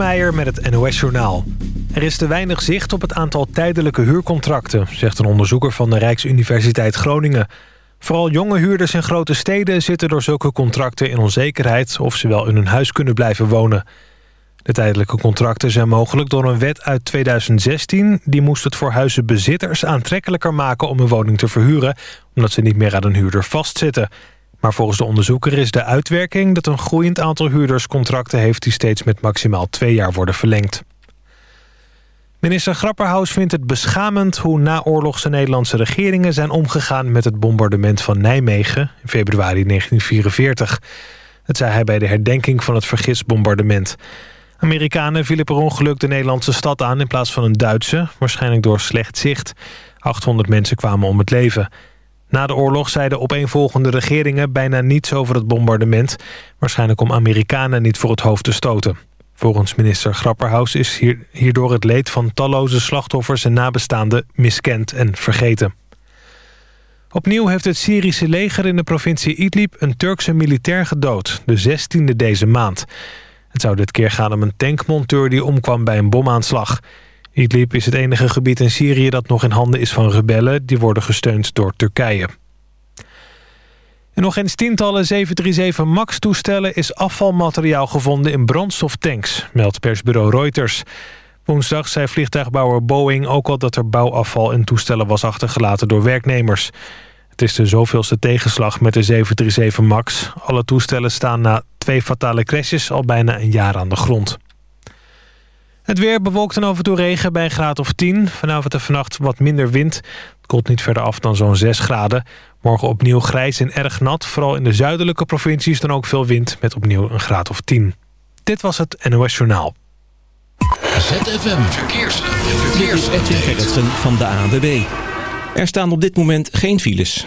Meijer met het NOS-journaal. Er is te weinig zicht op het aantal tijdelijke huurcontracten... zegt een onderzoeker van de Rijksuniversiteit Groningen. Vooral jonge huurders in grote steden zitten door zulke contracten in onzekerheid... of ze wel in hun huis kunnen blijven wonen. De tijdelijke contracten zijn mogelijk door een wet uit 2016. Die moest het voor huizenbezitters aantrekkelijker maken om een woning te verhuren... omdat ze niet meer aan een huurder vastzitten... Maar volgens de onderzoeker is de uitwerking dat een groeiend aantal huurders contracten heeft die steeds met maximaal twee jaar worden verlengd. Minister Grapperhaus vindt het beschamend hoe naoorlogse Nederlandse regeringen zijn omgegaan met het bombardement van Nijmegen in februari 1944. Dat zei hij bij de herdenking van het vergisbombardement. Amerikanen vielen per ongeluk de Nederlandse stad aan in plaats van een Duitse, waarschijnlijk door slecht zicht. 800 mensen kwamen om het leven. Na de oorlog zeiden opeenvolgende regeringen bijna niets over het bombardement. Waarschijnlijk om Amerikanen niet voor het hoofd te stoten. Volgens minister Grapperhaus is hierdoor het leed van talloze slachtoffers en nabestaanden miskend en vergeten. Opnieuw heeft het Syrische leger in de provincie Idlib een Turkse militair gedood, de 16e deze maand. Het zou dit keer gaan om een tankmonteur die omkwam bij een bomaanslag. Idlib is het enige gebied in Syrië dat nog in handen is van rebellen... die worden gesteund door Turkije. En nog eens tientallen 737 MAX-toestellen is afvalmateriaal gevonden in brandstoftanks, meldt persbureau Reuters. Woensdag zei vliegtuigbouwer Boeing ook al dat er bouwafval in toestellen was achtergelaten door werknemers. Het is de zoveelste tegenslag met de 737 MAX. Alle toestellen staan na twee fatale crashes al bijna een jaar aan de grond. Het weer bewolkt en af en toe regen bij een graad of 10. Vanavond en vannacht wat minder wind. Het koelt niet verder af dan zo'n 6 graden. Morgen opnieuw grijs en erg nat. Vooral in de zuidelijke provincies dan ook veel wind met opnieuw een graad of 10. Dit was het NOS Journaal. ZFM Verkeers. Verkeers. Edwin van de ANWB. Er staan op dit moment geen files.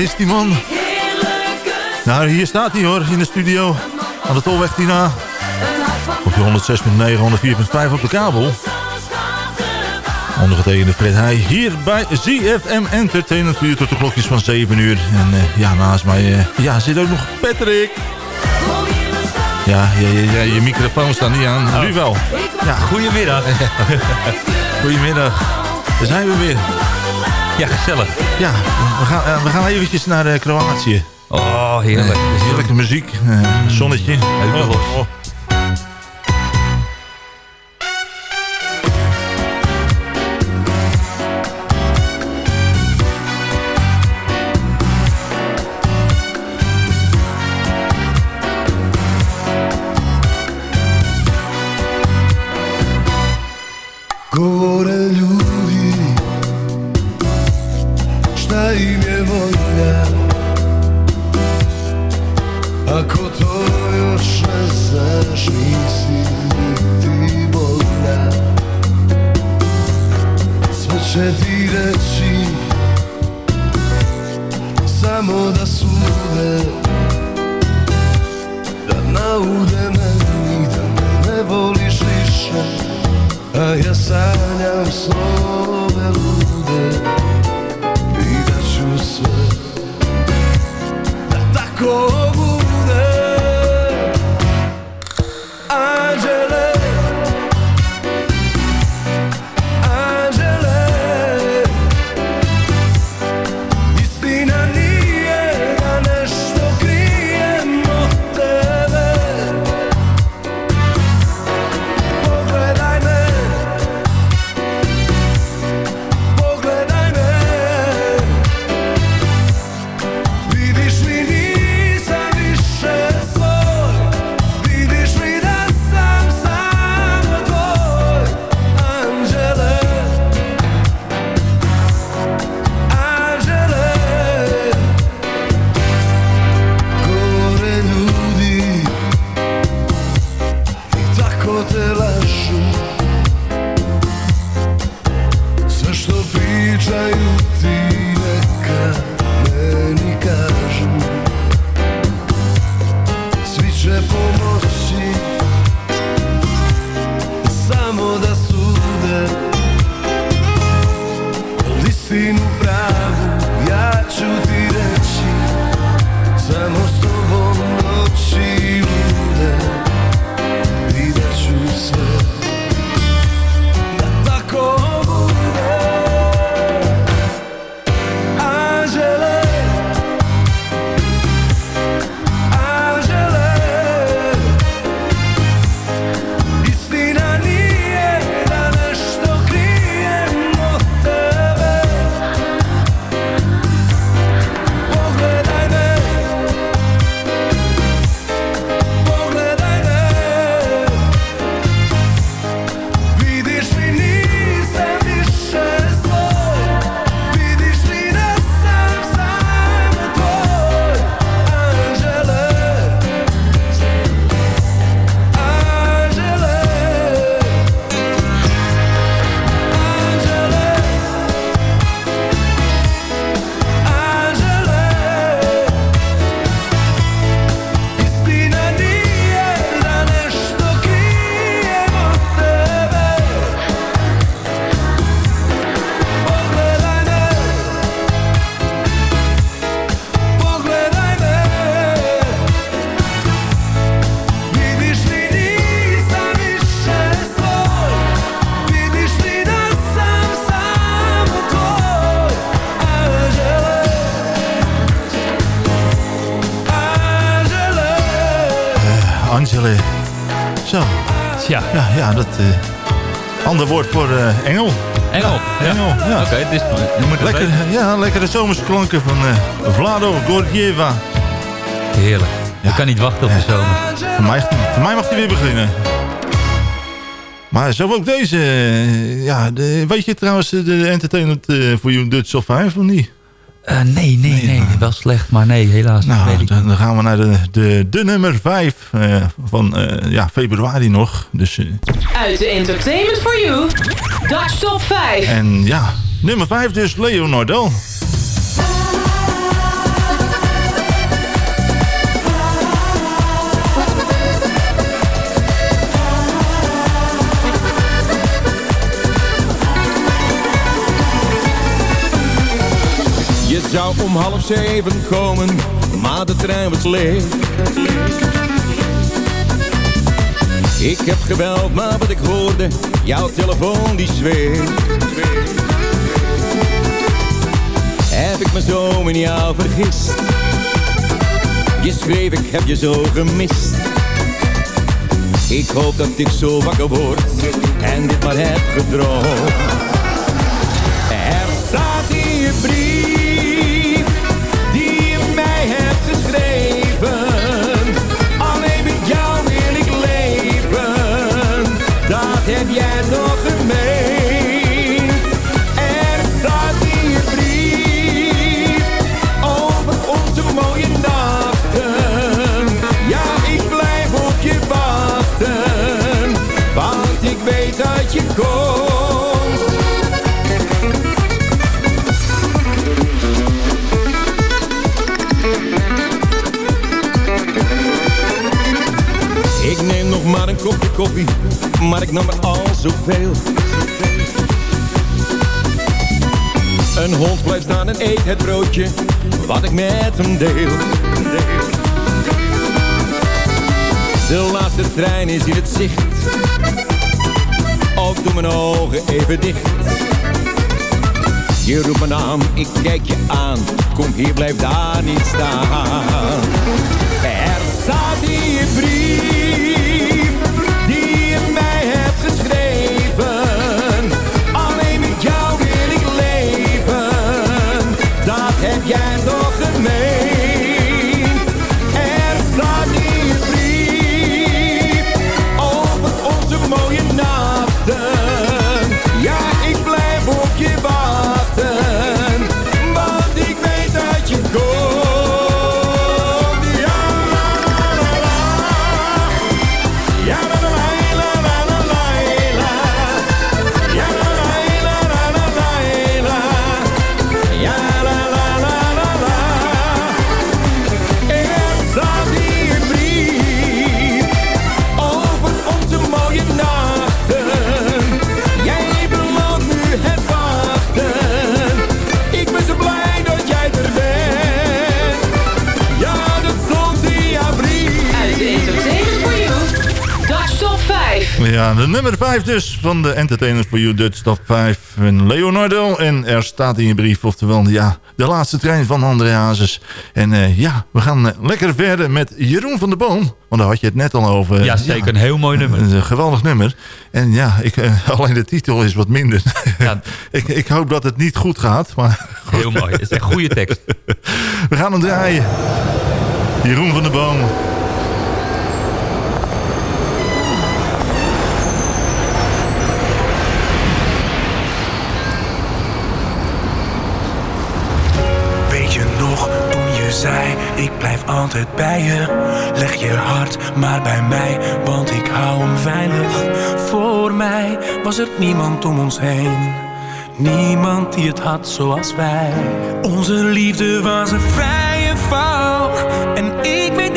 Is die man? Nou, hier staat hij hoor, in de studio. Aan de Tolweg Tina. Op je 106.9, 104.5 op de kabel. Ondergetekende Fred Heij hier bij ZFM Entertainment. Uur tot de klokjes van 7 uur. En uh, ja, naast mij uh, ja, zit ook nog Patrick. Ja, ja, je microfoon staat niet aan. Oh. Nu wel. Ja, goedemiddag. goedemiddag. Daar zijn we weer. Ja, gezellig. Ja, we gaan, uh, we gaan eventjes naar uh, Kroatië. Oh, heerlijk. Uh, heerlijke muziek. zonnetje. Oh, oh. Ander woord voor eh, engel. Engel? Ja, Engel, ja. Oké, moet het Lekker, weten. ja, lekkere zomerse klanken van eh, Vlado Gorgieva. Heerlijk. Ik kan niet wachten op de zomer. Voor mij, voor mij mag hij weer beginnen. Maar zo ook deze. eh, Ja, de, weet je trouwens de Entertainment for You Dutch of 5 of niet? Eh, nee, nee, nee, Wel slecht, maar nee, helaas niet. weet Nou, ik dan, gaan we naar de, de, de nummer 5 eh, van eh, ja, februari nog. Dus, eh, Uit de Entertainment for You, Dutch Top 5. en ja, nummer 5 dus Leonardo. Wou om half zeven komen, maar de trein was leeg. Ik heb gebeld, maar wat ik hoorde, jouw telefoon die zweeft. Heb ik me zo in jou vergist? Je schreef, ik heb je zo gemist. Ik hoop dat ik zo wakker word en dit maar heb gedroomd. Er staat in je brief maar ik nam er al zoveel. Een hond blijft staan en eet het broodje, wat ik met hem deel. De laatste trein is in het zicht, ook doe mijn ogen even dicht. Je roept mijn naam, ik kijk je aan, kom hier, blijf daar niet staan. Er staat je brief Ja, de nummer 5 dus van de Entertainers for You Dutch Top 5 van Leonardo. En er staat in je brief, oftewel ja, de laatste trein van André Hazes. En eh, ja, we gaan eh, lekker verder met Jeroen van der Boom. Want daar had je het net al over. Ja, zeker. Een heel mooi nummer. Een geweldig nummer. En ja, ik, eh, alleen de titel is wat minder. Ja. ik, ik hoop dat het niet goed gaat. Maar Heel mooi. Het is een goede tekst. we gaan hem draaien. Jeroen van der Boom. Zei ik blijf altijd bij je. Leg je hart maar bij mij, want ik hou hem veilig. Voor mij was er niemand om ons heen. Niemand die het had zoals wij. Onze liefde was een vrije val. En ik weet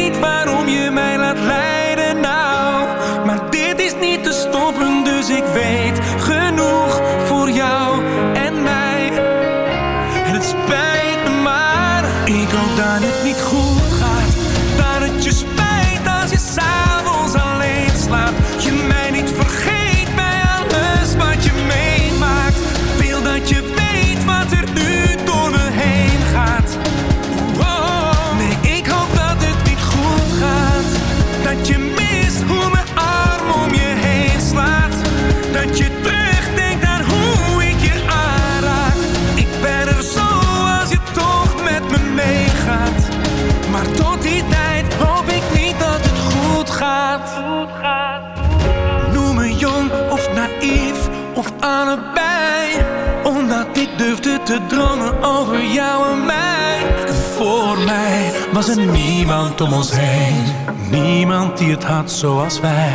te dromen over jou en mij. En Voor mij was er niemand om ons heen. Niemand die het had zoals wij.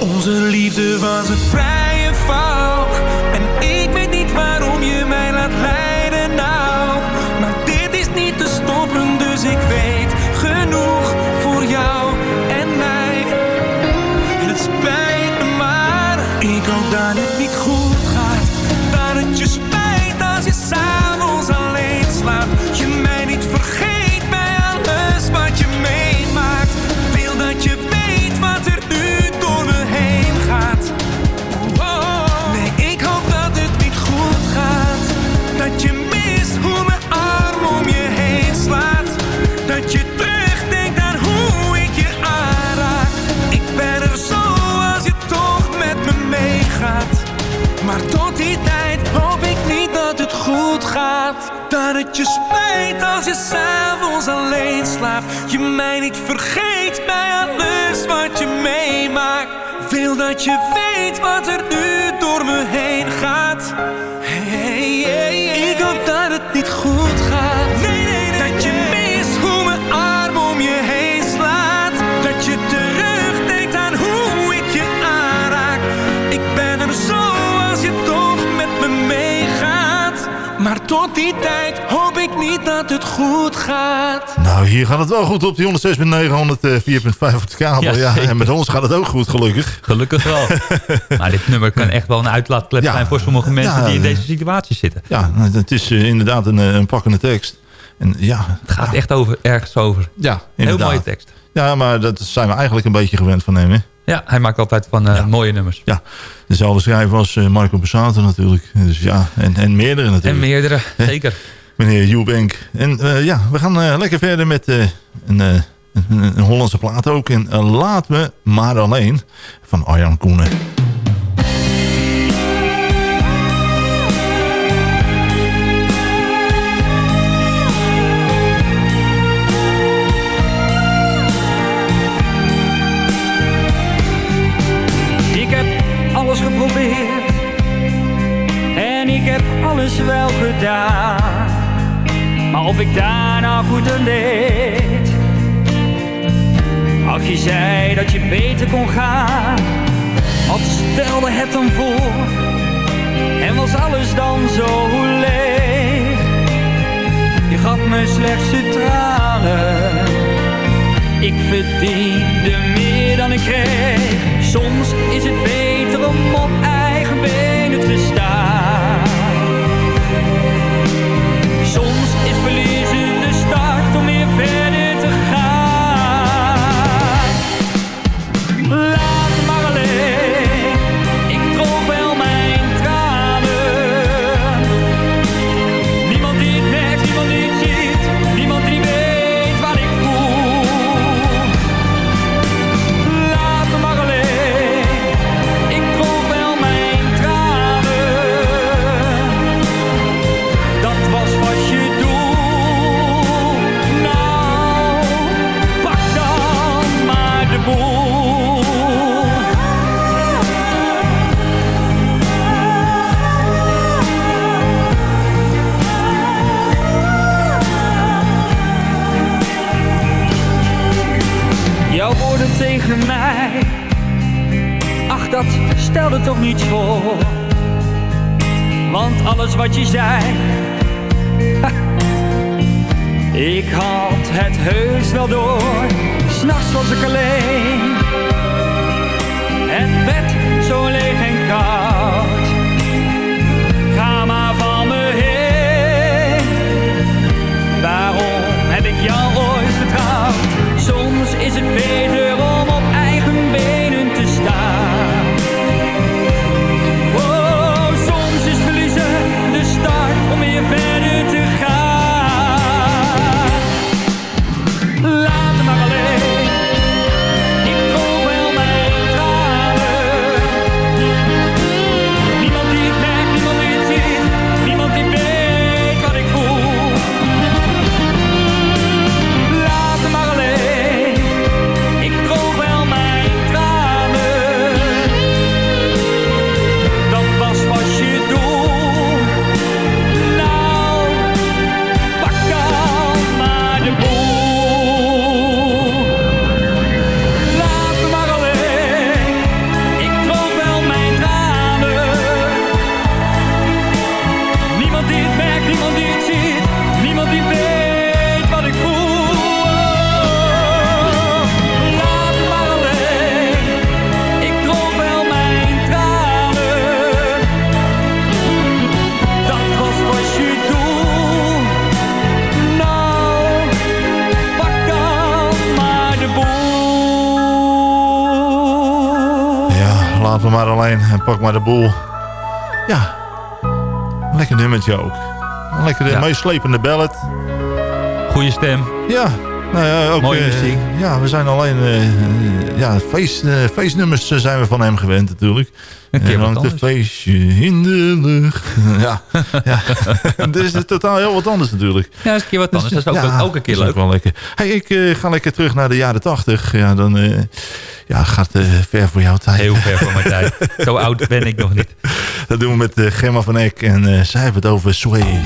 Onze liefde was een vrije val Dat het je spijt als je s'avonds alleen slaapt. Je mij niet vergeet bij alles wat je meemaakt. Wil dat je weet wat er nu door me heen gaat. Hey, hey, hey. Ik hoop dat het niet goed gaat. Nee, nee, nee, dat je mist hoe mijn arm om je heen slaat. Dat je terugdenkt aan hoe ik je aanraak. Ik ben er zo als je toch met me meegaat. Maar tot die tijd niet dat het goed gaat. Nou, hier gaat het wel goed op die 106.9, 104.5 op de kabel. Ja, en met ons gaat het ook goed, gelukkig. Gelukkig wel. maar dit nummer kan echt wel een uitlaatklep Ja. zijn voor sommige mensen Ja, die in deze situatie zitten. Ja, nou, het is eh, inderdaad een, eh, een pakkende tekst. En ja, Het gaat echt over, ergens over. ja Heel inderdaad. mooie tekst. Ja, maar dat zijn we eigenlijk een beetje gewend van hem, hè? Ja, hij maakt altijd van eh, mooie nummers. Ja, dezelfde schrijver als Marco Passato natuurlijk. Dus ja, en, en meerdere natuurlijk. En meerdere, zeker. Meneer Eubank. En eh, ja, we gaan eh, lekker verder met eh, een, een, Hollandse plaat ook. En Laat me maar alleen van Arjan Koenen. Ik daar goed aan deed. Ach, je zei dat je beter kon gaan. Wat stelde het dan voor? En was alles dan zo leeg? Je gaf me slechts de tranen. Ik verdiende meer dan ik kreeg. Soms is het beter om op mij, ach dat stelde toch niets voor. Want alles wat je zei, ik had het heus wel door. S'nachts was ik alleen, het bed zo leeg en koud. Maar alleen en pak maar de boel. Ja, lekker nummertje ook. Een lekkere Ja. meeslepende ballad. Goeie stem. Ja, Nou ja, ook, Mooie eh, muziek. ja, we zijn alleen... eh, ja, feest, eh, feestnummers zijn we van hem gewend natuurlijk. Een keer wat anders. feestje in de lucht. ja, ja. Is het totaal heel wat anders natuurlijk. Ja, dat is een keer wat anders. Dat is ook, Ja, ook een keer is leuk. ook wel lekker. Hey, ik eh, ga lekker terug naar de jaren tachtig. Ja, dan eh, ja, gaat eh, ver voor jouw tijd. Heel ver voor mijn tijd. Zo oud ben ik nog niet. Dat doen we met Gemma van Eck. En zij hebben het over Sway.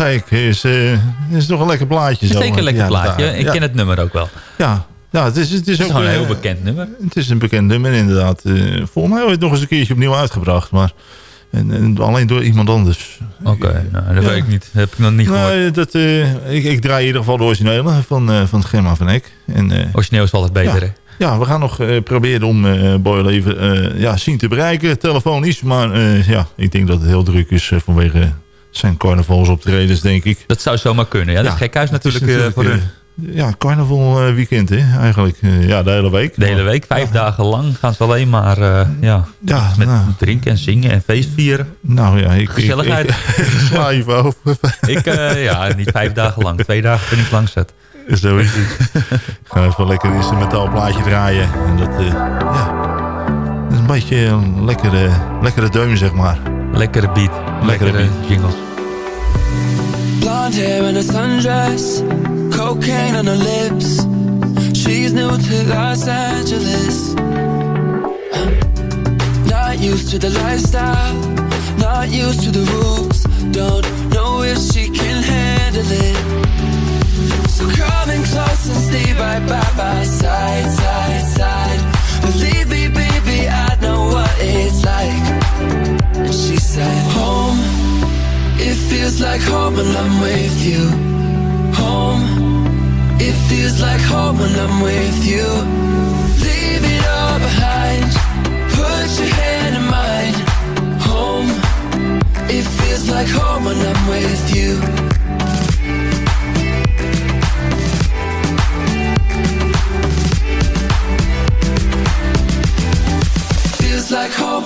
Zei ik? Is, eh, is toch een lekker plaatje zo. Zeker een lekker Ja, plaatje. Ik ken het nummer ook wel. Ja, ja het is, het is Het is ook een eh, heel bekend nummer. Het is een bekend nummer inderdaad. Eh, volgens mij ooit nog eens een keertje opnieuw uitgebracht. Maar en, en alleen door iemand anders. Oké, nou, dat weet ik niet. Dat heb ik nog niet gehoord. Dat, eh, ik, ik draai in ieder geval de originele van, eh van Gemma van Eck. En, eh, Origineel is altijd beter, ja. hè? Ja, we gaan nog eh, proberen om eh Boyle even eh, ja, zien te bereiken. Telefonisch, maar eh, ja, ik denk dat het heel druk is eh, vanwege zijn carnavalsoptredens, denk ik. Dat zou zomaar kunnen. Ja, dat is gekhuis is natuurlijk, eh, voor hun. eh, ja, carnaval eh, weekend, hè, eigenlijk. Ja, de hele week. De hele week, vijf dagen lang, gaan ze alleen maar ja, Ja, met nou. drinken en zingen en feest vieren. Nou ja, ik, Gezelligheid. Ik, ik, sla even over. Ik, ja, niet vijf dagen lang. Twee dagen vind ik lang zet. Zo is het. Ik ga even lekker een instrumentaal plaatje draaien. En dat, ja, dat is een beetje een lekkere, lekkere deun, zeg maar. Lekkere beat. Lekkere Lekkere jingles. Blonde hair and a sundress, cocaine on her lips. She's new to Los Angeles. Not used to the lifestyle, not used to the rules. Don't know if she can handle it. So come in close and stay right by my side, side, side. It's like. And she said, Home, it feels like home when I'm with you. Home, it feels like home when I'm with you. Leave it all behind, put your hand in mine. Home, it feels like home when I'm with you. Feels like home.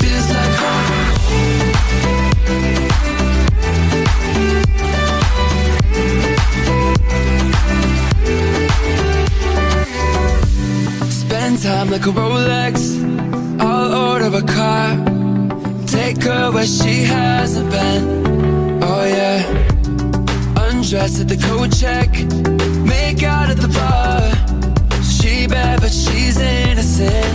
Feels like home. Spend time like a Rolex. I'll order a car. Take her where she hasn't been. Undress at the coat check. Make out at the bar. She bad, but she's innocent.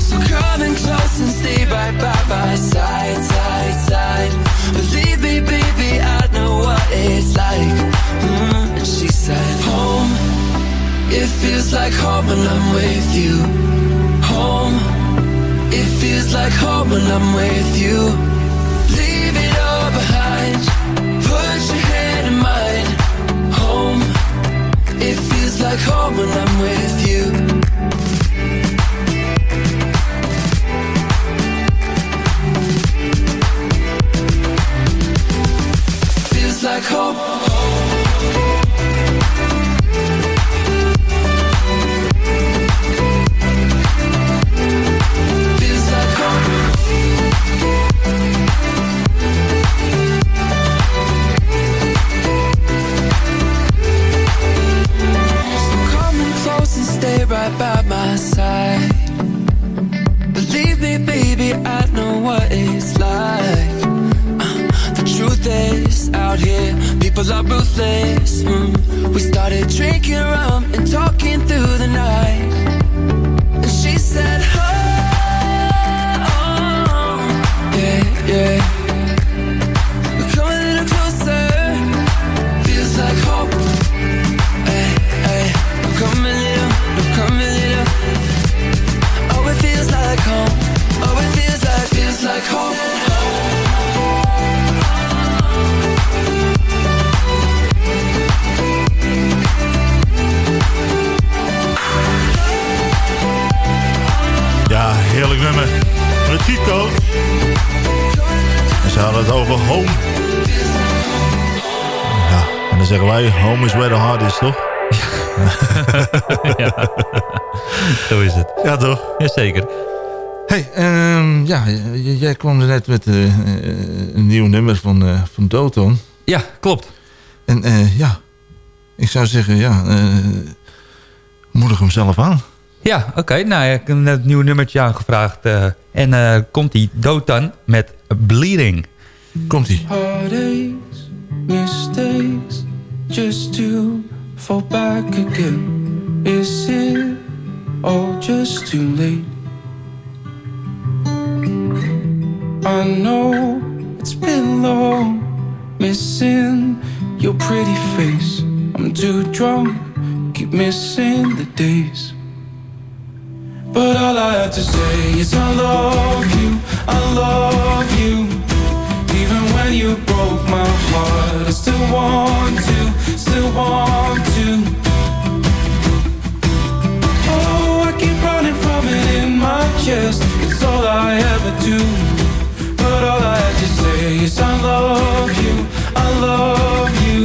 So come in close and stay right by my side, side, side. Believe me, baby, I know what it's like. Mm, and she said, Home, it feels like home when I'm with you. Home, it feels like home when I'm with you. Like home when I'm with you. Feels like home. Believe me, baby, I know what it's like. Uh, the truth is, out here, people are ruthless. Mm. We started drinking rum and talking through the night. Ja, zo is het. Ja, toch? Jazeker. hey, ehm, ja, jij kwam er net met eh, eh, een nieuw nummer van, eh van Doton. Ja, klopt. En eh, ja, ik zou zeggen, ja, eh moedig hem zelf aan. Ja, oké. Nou, ja, ik heb net een nieuw nummertje aangevraagd. eh, en eh, komt die Dotan met Bleeding. Komt-ie. Heartaches, mistakes, just to fall back again. Is it all just too late? I know it's been long, missing your pretty face. I'm too drunk, keep missing the days. But all I have to say is I love you, I love you. Even when you broke my heart, I still want to, still want to. Chest. It's all I ever do. But all I have to say is I love you, I love you.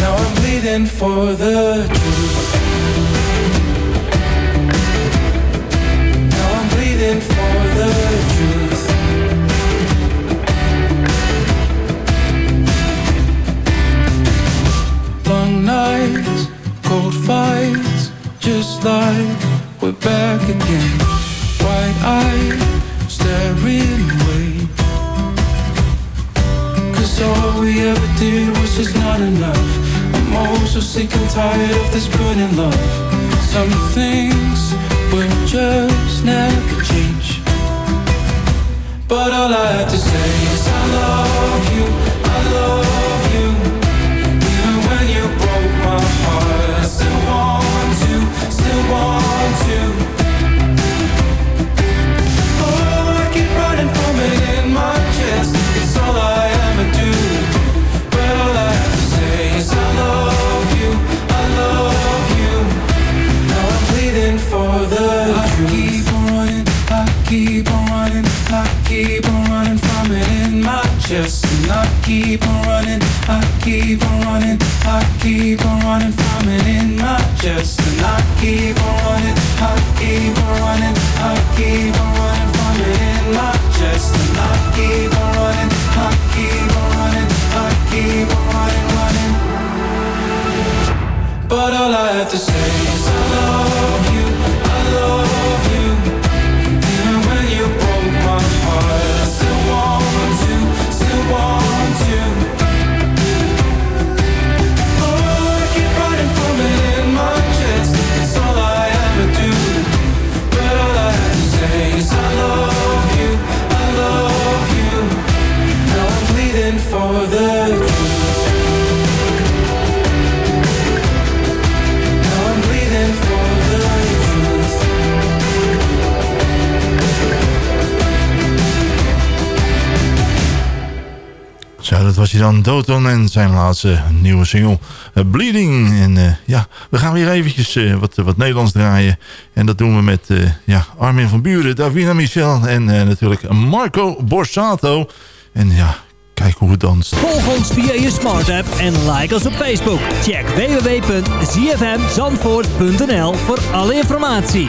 Now I'm bleeding for the was hij dan, Doton en zijn laatste nieuwe single eh, Bleeding. En eh, ja, we gaan weer eventjes eh, wat, wat Nederlands draaien. En dat doen we met ja, Armin van Buren, Davina Michel en natuurlijk Marco Borsato. En ja, kijk hoe het danst. Volg ons via je smart app en like ons op Facebook. Check www.zfmzandvoort.nl voor alle informatie.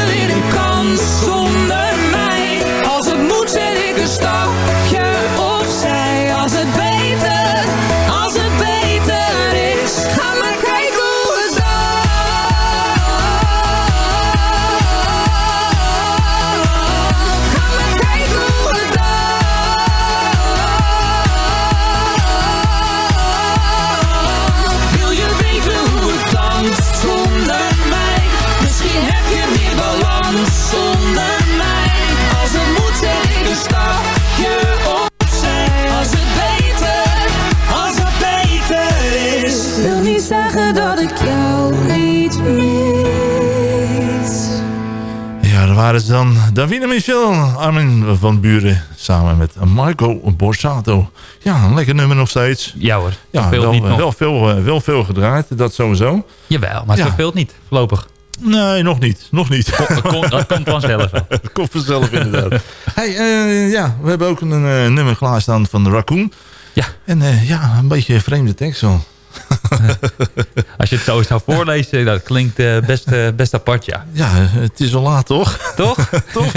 waren ze dan. Davina Michel, Armin van Buren. Samen met Marco Borsato. Ja, een lekker nummer nog steeds. Ja hoor, Ja, wel, niet nog. wel, veel, eh, wel veel gedraaid, dat sowieso. Jawel, maar het Ja. verveelt niet, voorlopig. Nee, nog niet. Nog niet. Dat komt, dat komt vanzelf wel. Dat komt vanzelf inderdaad. hey, eh, ja, we hebben ook een eh, nummer klaarstaan van de Raccoon. Ja. En eh, ja, een beetje een vreemde tekst wel. Als je het zo zou voorlezen, dat klinkt eh, best, eh, best apart, ja. Ja, het is al laat toch? Toch? toch?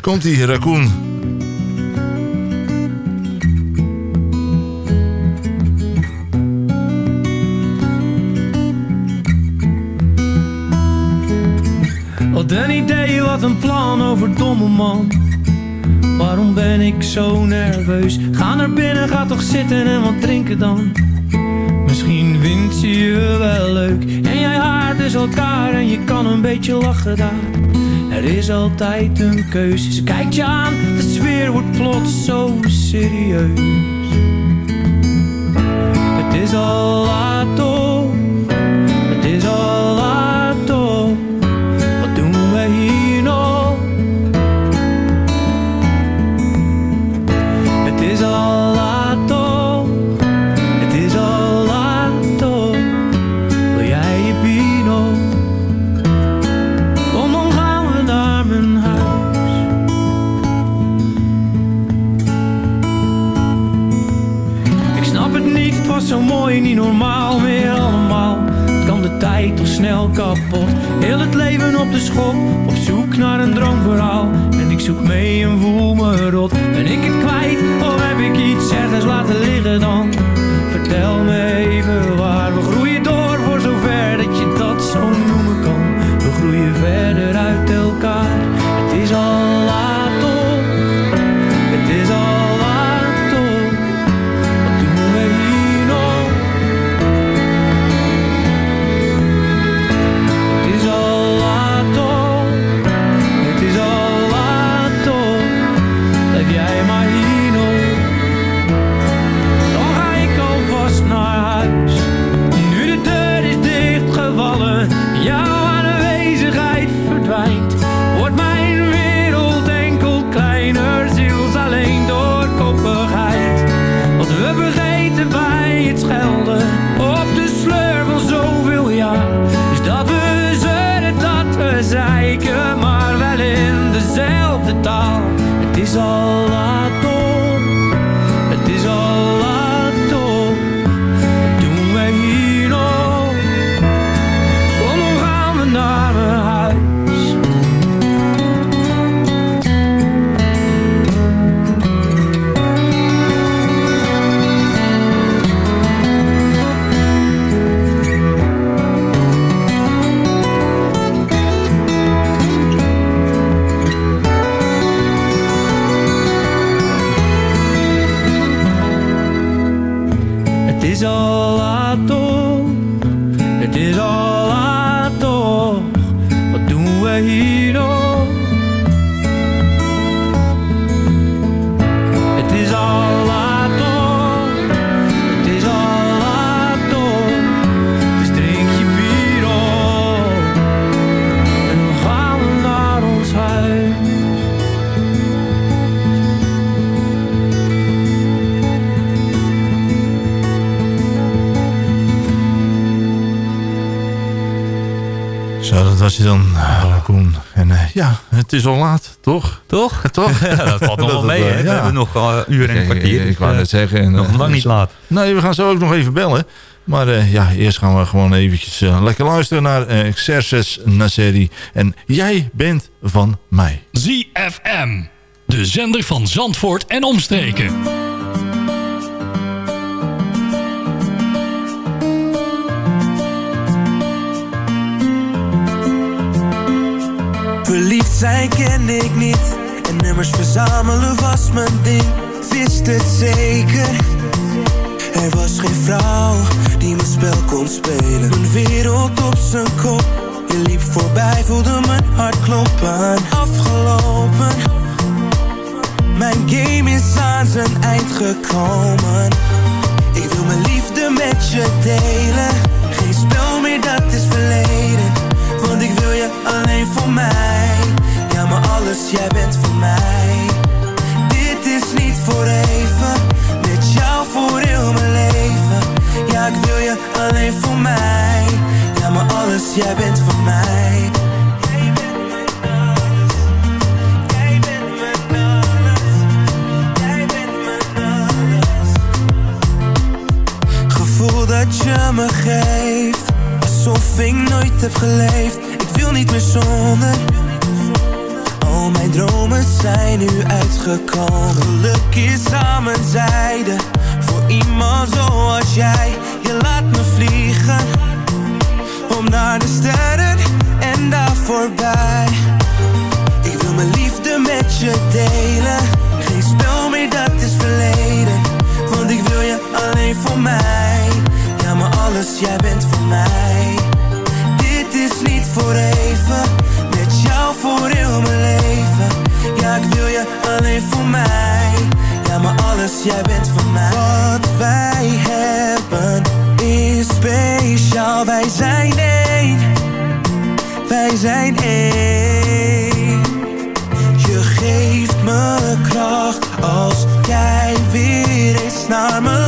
Komt die Raccoon. Wat een idee, wat een plan over domme man. Waarom ben ik zo nerveus? Ga naar binnen, ga toch zitten en wat drinken dan. Vindt ze je wel leuk. En jij haart dus elkaar en je kan een beetje lachen daar. Er is altijd een keuze. Ze kijkt je aan, de sfeer wordt plots zo serieus. Het is al laat op de schop, op zoek naar een droomverhaal. En ik zoek mee en voel me rot. Ben ik het kwijt het is al laat, toch? Toch? toch? Ja, dat valt nog wel mee, hè? We hebben nog uh, uur en een kwartier. Ik, ik wou net zeggen. En, nog lang niet laat. Nee, we gaan zo ook nog even bellen. Maar uh, ja, eerst gaan we gewoon eventjes uh, lekker luisteren naar uh, Xerxes Nasseri. En jij bent van mij. ZFM, de zender van Zandvoort en omstreken. Verliefd zijn kende ik niet. En nummers verzamelen was mijn ding. Wist het zeker. Er was geen vrouw die mijn spel kon spelen. Mijn wereld op zijn kop. Je liep voorbij, voelde mijn hart kloppen. Afgelopen. Mijn game is aan zijn eind gekomen. Ik wil mijn liefde met je delen. Geen spel meer, dat is verleden alleen voor mij. Ja, maar alles, jij bent voor mij. Dit is niet voor even. Met jou voor heel mijn leven. Ja, ik wil je alleen voor mij. Ja, maar alles, jij bent voor mij. Gevoel dat je me geeft. Alsof ik nooit heb geleefd wil niet meer zonder Al mijn dromen zijn nu uitgekomen. Geluk is aan Voor iemand zoals jij. Je laat me vliegen. Om naar de sterren en daar voorbij. Ik wil mijn liefde met je delen. Geen spel meer, dat is verleden. Want ik wil je alleen voor mij. Ja, maar alles, jij bent voor mij Niet voor even. Met jou voor heel mijn leven. Ja, ik wil je alleen voor mij. Ja, maar alles, jij bent voor mij. Wat wij hebben is speciaal. Wij zijn één. Wij zijn één. Je geeft me kracht Als jij weer eens naar me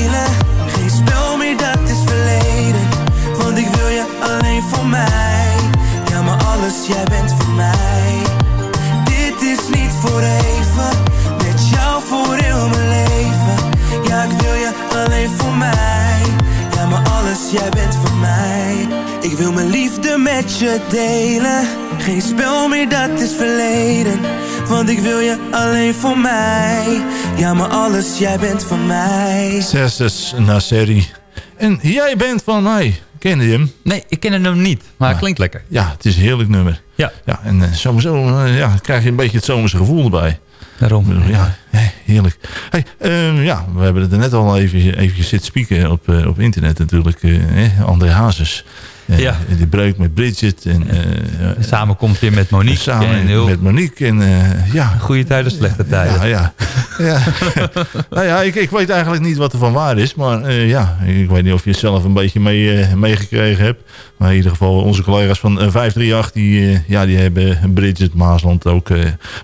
alles, jij bent van mij. Dit is niet voor even Met jou voor heel mijn leven. Ja, ik wil je alleen voor mij. Ja, maar alles, jij bent van mij. Ik wil mijn liefde met je delen. Geen spel meer, dat is verleden. Want ik wil je alleen voor mij. Ja, maar alles, jij bent van mij. Xerxes Nasseri. En jij bent van mij. Ken je hem? Nee, ik ken hem niet, maar het klinkt lekker. Ja, het is een heerlijk nummer. Ja. ja en uh, sowieso uh, ja, krijg je een beetje het zomerse gevoel erbij. Daarom. Ja, heerlijk. Hey, uh, ja, we hebben het er net al even, even zitten spieken op, op internet natuurlijk. Eh, André Hazes. Ja. Die breuk met Bridget. En, de samenkomst weer met Monique. Samen en heel... met Monique. En, ja. Goede tijden, slechte tijden. Ja, ja. ja. nou ja, ik, ik weet eigenlijk niet wat er van waar is. Maar ja, ik weet niet of je het zelf een beetje mee, meegekregen hebt. Maar in ieder geval onze collega's van uh, 538... Die, ja, die hebben Bridget Maasland ook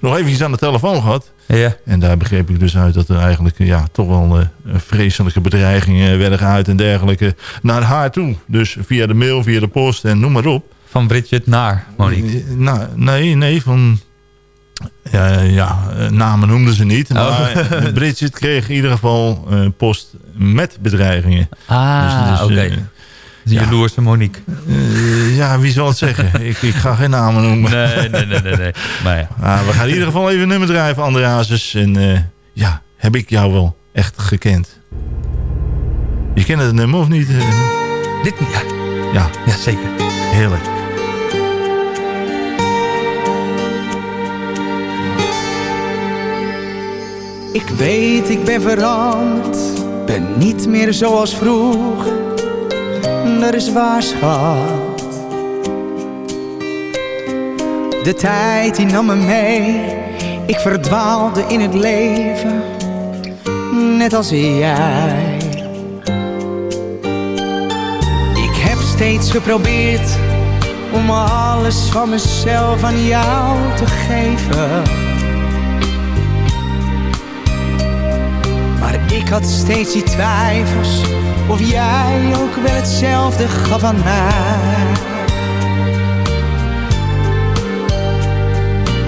nog eventjes aan de telefoon gehad. Ja. En daar begreep ik dus uit dat er eigenlijk ja, toch wel vreselijke bedreigingen werden geuit en dergelijke naar haar toe. Dus via de mail, via de post en noem maar op. Van Bridget naar Monique? Nou, nee, nee, van... Ja, ja, namen noemden ze niet. Maar oh. Bridget kreeg in ieder geval uh, post met bedreigingen. Ah, dus, dus, oké. Okay. De jaloerse ja. Monique. Uh, ja, wie zal het zeggen? ik, ik ga geen namen noemen. Nee, nee, nee. nee, nee. Maar ja. Ah, we gaan in ieder geval even een nummer drijven, Andreasus. En ja, heb ik jou wel echt gekend. Je kent het nummer of niet? Dit, ja. Ja. Ja, zeker. Heerlijk. Ik weet, ik ben veranderd, ben niet meer zoals vroeger. Dat is waar. De tijd die nam me mee. Ik verdwaalde in het leven. Net als jij. Ik heb steeds geprobeerd om alles van mezelf aan jou te geven. Maar ik had steeds die twijfels of jij ook wel hetzelfde gaf aan mij.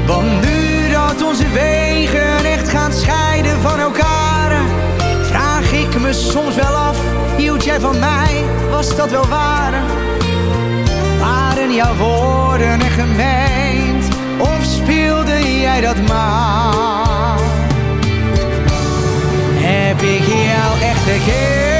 Want nu dat onze wegen echt gaan scheiden van elkaar, vraag ik me soms wel af, hield jij van mij, was dat wel waar? Waren jouw woorden echt gemeend, of speelde jij dat maar? Heb ik jou echt gekend?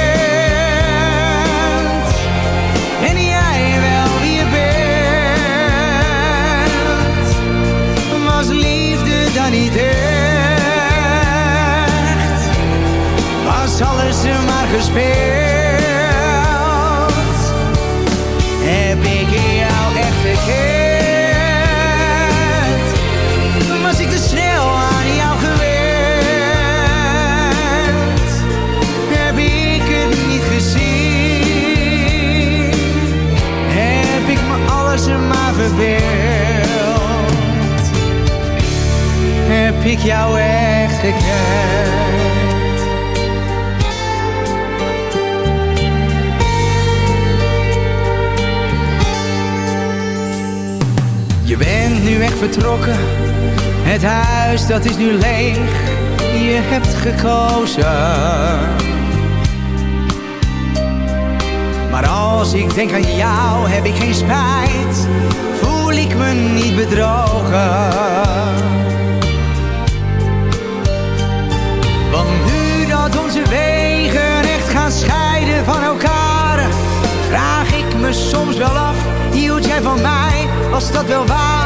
Heb ik jou echt gekend? Was ik te snel aan jou gewend? Heb ik het niet gezien? Heb ik me alles er maar verbeeld? Heb ik jou echt gekend? Vertrokken, het huis dat is nu leeg, je hebt gekozen. Maar als ik denk aan jou, heb ik geen spijt, voel ik me niet bedrogen. Want nu dat onze wegen echt gaan scheiden van elkaar, vraag ik me soms wel af, hield jij van mij, was dat wel waar?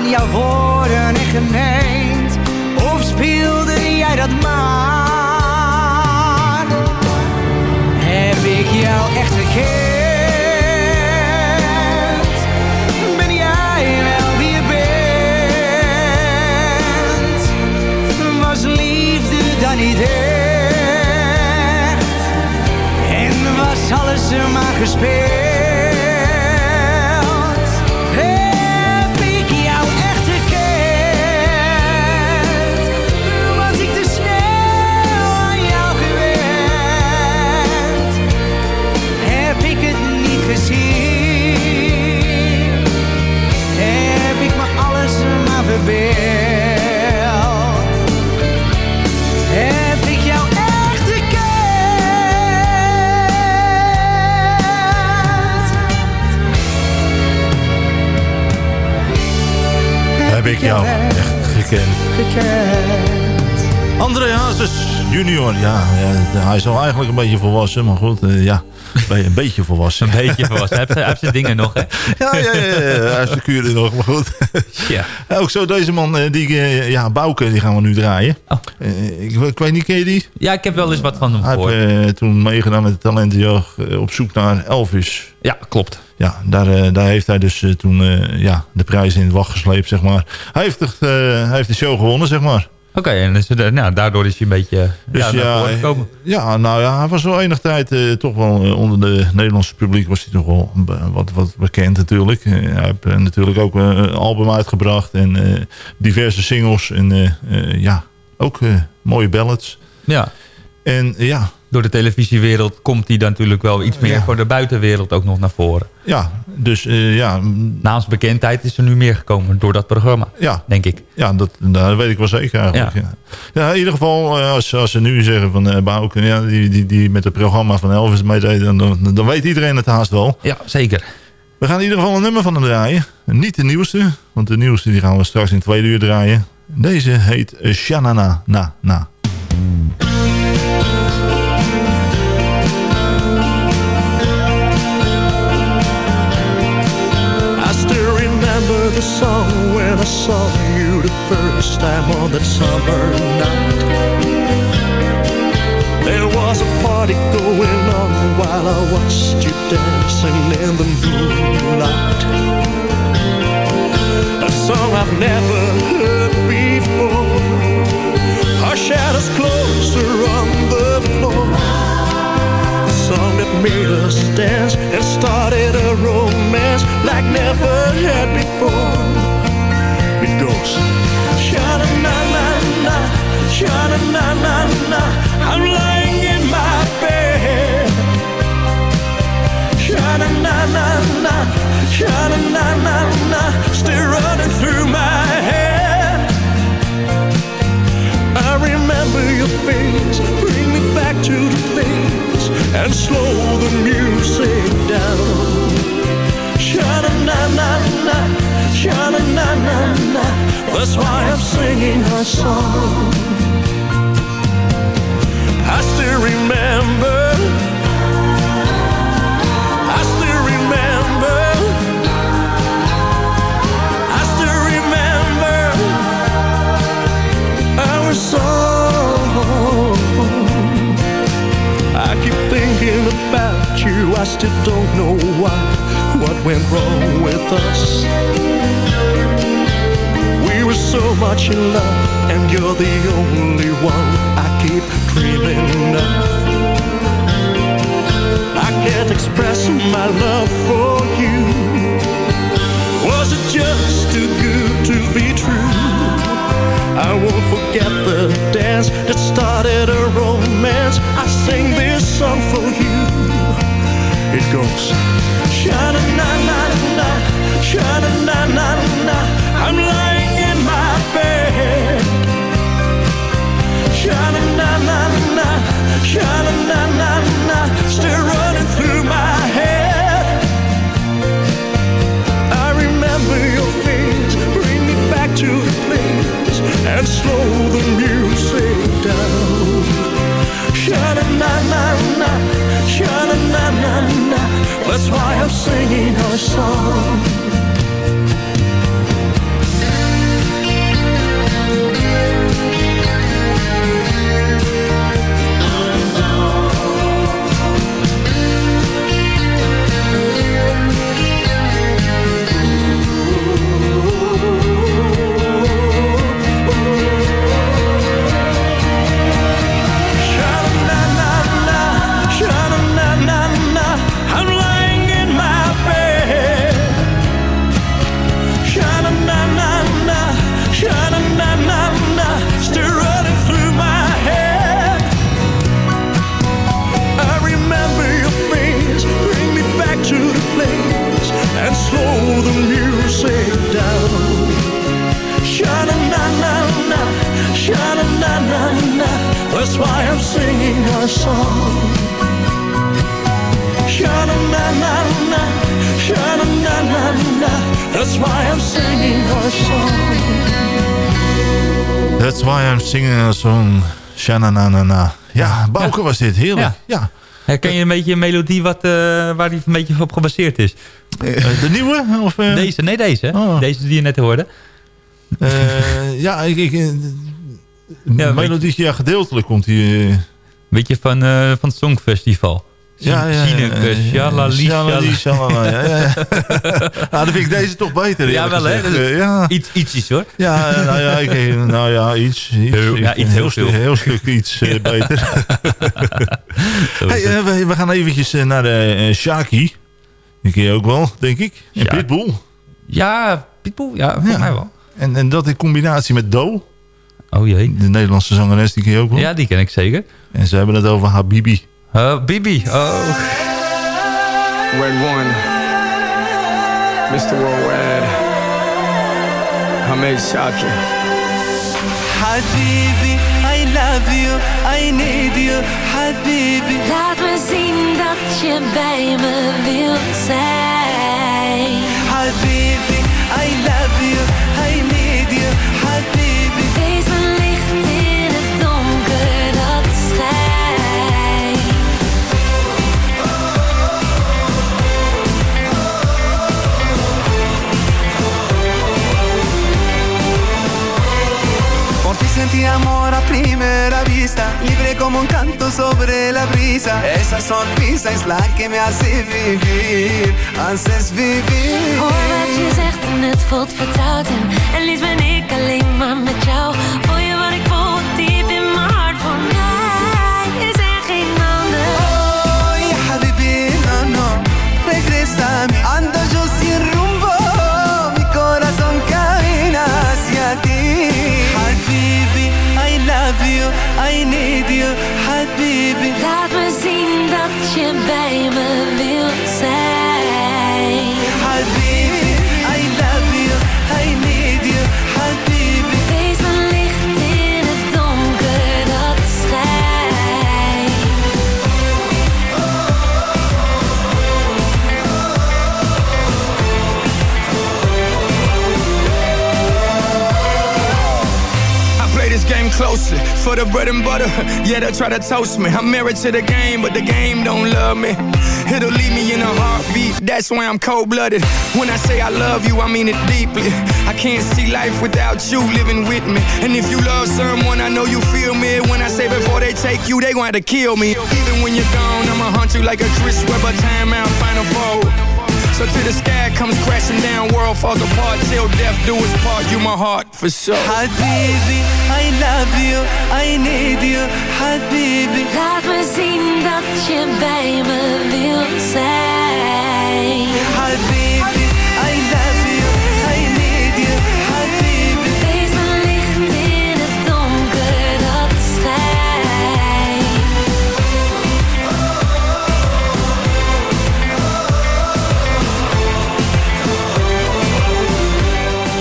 Waren jouw woorden echt gemeend, of speelde jij dat maar? Heb ik jou echt gekend? Ben jij wel wie je bent? Was liefde dan niet echt? En was alles maar gespeeld? Niet gezien? Heb ik me alles maar verbeeld? Heb ik jou echt gekend? Heb ik jou echt gekend. gekend? André Hazes junior, ja, ja, hij is al eigenlijk een beetje volwassen, maar goed, eh, ja, ben je een beetje volwassen. Een beetje volwassen, hij heeft, hij heeft zijn dingen nog, hè? Ja, ja, ja, ja, hij heeft zijn kuren nog, maar goed. Ja. Ook zo deze man, eh, die, eh, ja, Bouke, die gaan we nu draaien. Eh, ik, ik weet niet, ken je die? Ja, ik heb wel eens wat van hem Hij gehoord. heeft eh, toen meegedaan met de talentenjacht op zoek naar Elvis. Ja, klopt. Ja, daar, daar heeft hij dus toen ja, de prijs in het wacht gesleept, zeg maar. Hij heeft, het, hij heeft de show gewonnen, zeg maar. Oké, en dus, eh, nou, daardoor is hij een beetje Dus ja, ja, naar voren gekomen. ja, nou ja, hij was wel enig tijd eh, toch wel eh, onder de Nederlandse publiek was hij toch wel wat, wat bekend natuurlijk. Eh, hij heeft eh, natuurlijk ook eh, een album uitgebracht en eh, diverse singles en eh, eh, ja, ook eh, mooie ballads. Ja. En ja, Door de televisiewereld komt hij dan natuurlijk wel iets meer Ja. voor de buitenwereld ook nog naar voren. ja, dus eh, ja, Naast bekendheid is er nu meer gekomen door dat programma, ja, denk ik. ja dat, dat weet ik wel zeker eigenlijk. Ja. Ja. in ieder geval, eh, als, als ze nu zeggen van uh, ja, die, die, die met het programma van Elvis meedeed, dan, dan, dan weet iedereen het haast wel. Ja, zeker. We gaan in ieder geval een nummer van hem draaien. Niet de nieuwste, want de nieuwste die gaan we straks in tweede uur draaien. Deze heet Shanana Na Na. I saw you the first time on that summer night. There was a party going on while I watched you dancing in the moonlight. A song I've never heard before. Our shadows closer on the floor. The song that made us dance and started a romance like never had before. It goes, na na na na, na na na na. I'm lying in my bed. Na na na na, na na na na, still running through my head. I remember your face, bring me back to the place, and slow the music down. Sha na na na na, sha na na na na. That's why I'm singing our song. I still remember. I still remember. I still remember our song. I keep thinking about you. I still don't know why. What went wrong with us? We were so much in love, and you're the only one I keep dreaming of. I can't express my love for you. Was it just too good to be true? I won't forget the dance that started a romance. I sing this song for you. It goes, sha na na na na, sha Heerlijk. Ja. Herken je een beetje een melodie wat, eh, waar die een beetje op gebaseerd is? de nieuwe? Of, eh? Deze, nee deze. Oh. Deze die je net hoorde. Eh, ja, ik... ik eh, Ja, melodie, ja, gedeeltelijk komt die... Beetje van, eh, van het Songfestival. Ja, ja, shalali, Shalali, shalala. shalala, ja, ja, nou, dan vind ik deze toch beter. Ja, wel hè? Eh, ja. Iets, ietsjes hoor. Ja, eh, nou ja, ik, eh, nou ja iets. iets Heel- ja, iets heel stuk, heel stuk iets eh, beter. hey, eh, we, we gaan eventjes eh, naar de eh, Shaki. Die ken je ook wel, denk ik. En Ja. Pitbull. Ja, Pitbull, ja, volgens mij wel. En, en dat in combinatie met Do. Oh jee. De Nederlandse zangeres, die ken je ook wel. Ja, die ken ik zeker. En ze hebben het over Habibi. Oh, Bibi. Oh. Red One, Mr. Worldwide, Hamed Shaki. Habibi, I love you, I need you, Habibi. Laat me zien dat je bij me wilt zijn. Habibi, I love you, I need you, Habibi. Sentí amor a primera vista. libre como un canto sobre la brisa. Esa sonrisa es la que me hace vivir, haces vivir. Hoor wat je zegt en het voelt vertrouwd en, en liefst ben ik alleen maar met jou. Laat me zien dat je bij for the bread and butter. Yeah, they try to toast me. I'm married to the game, but the game don't love me. It'll leave me in a heartbeat. That's why I'm cold blooded. When I say I love you, I mean it deeply. I can't see life without you living with me. And if you love someone, I know you feel me. When I say before they take you, they gon' have to kill me. Even when you're gone, I'ma hunt you like a Chris Webber timeout final four. So till the sky comes crashing down, world falls apart till death do us part. You my heart for sure. Habibi, I love you, I need you, Habibi. Laat me zien dat je bij me wilt zijn. Habibi, I love you, I need you, Habibi. Wees mijn licht in het donker dat schijnt.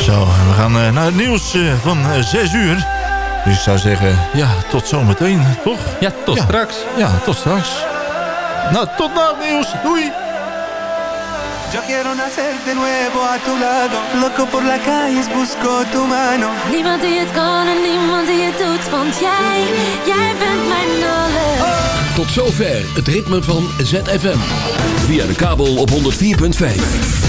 Zo, we gaan eh, naar het nieuws eh, van eh, 6 uur. Dus ik zou zeggen, ja, tot zometeen, toch? Ja, tot straks. Ja, tot straks. Nou, tot na het nieuws. Doei! Yo quiero nacer de nuevo a tu lado. Loco por la calle, busco tu mano. Niemand die het kan en niemand die het doet, want jij, jij bent mijn alles. Tot zover het ritme van ZFM. Via de kabel op 104.5.